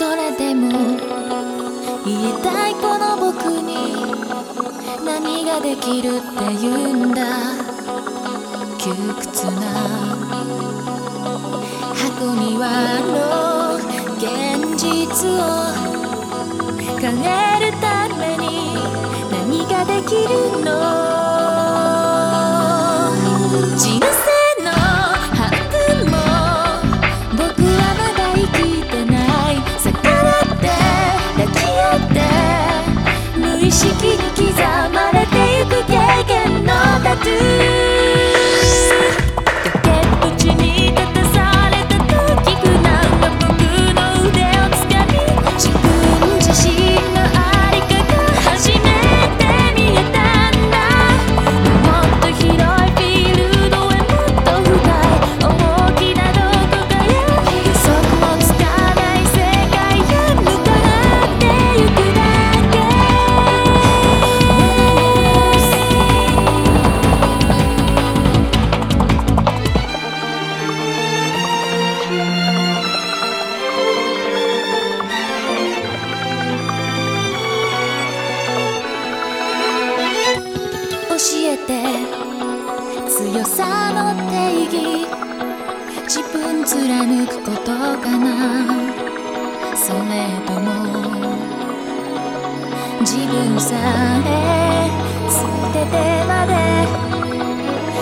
それでも言いたいこの僕に何ができるって言うんだ。窮屈な箱庭の現実を変えるために何ができるの？かなそれとも自分さえ捨ててまで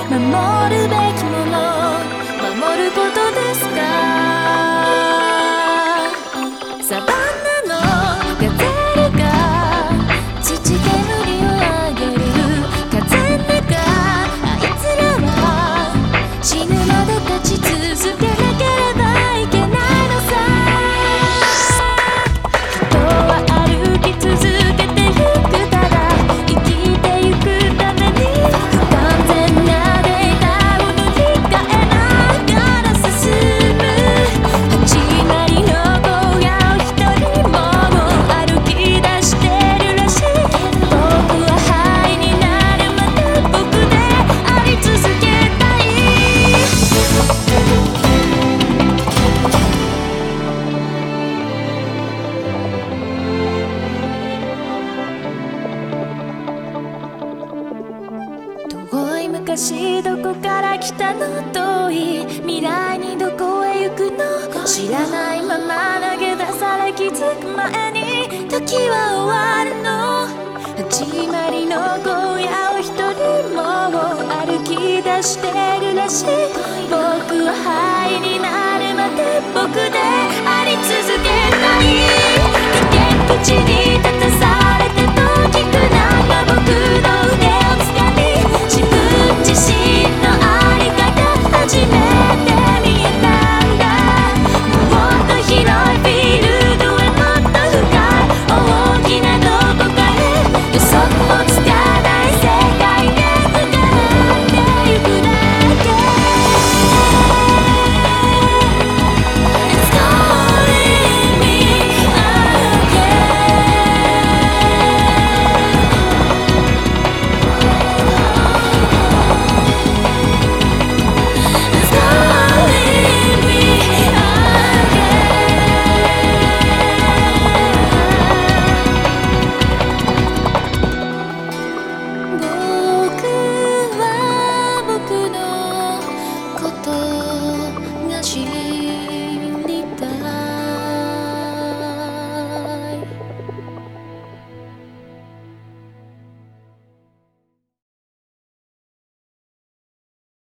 守るべき昔どこから来たの遠い未来にどこへ行くの知らないまま投げ出され気づく前に時は終わるの。始まりの荒野を一人も歩き出してるらしい。僕は灰になるまで僕で